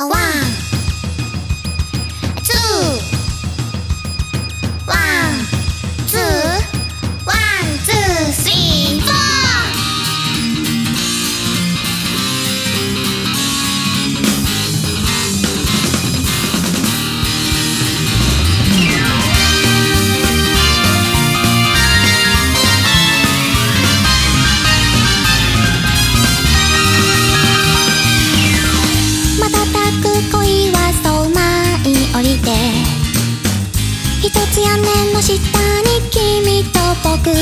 哇一つ屋根の下に君と僕。い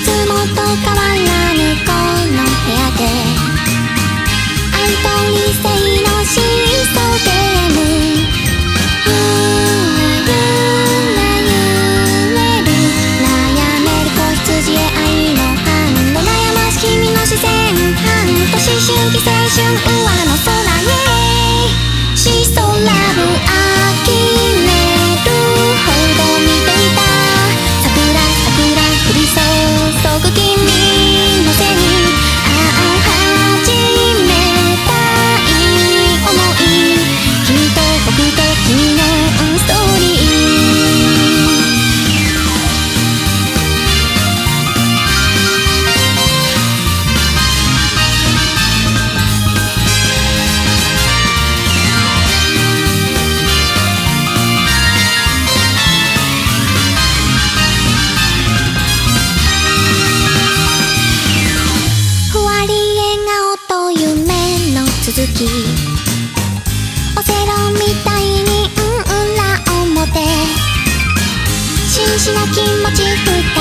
つもと変わらぬこの部屋で。愛と理性のシーソーゲーム。ふらゆら揺れる悩める子羊愛の反応悩まし君の視線。半年周期青春。上のきオセロみたいにうんうんら表真摯な気持ち二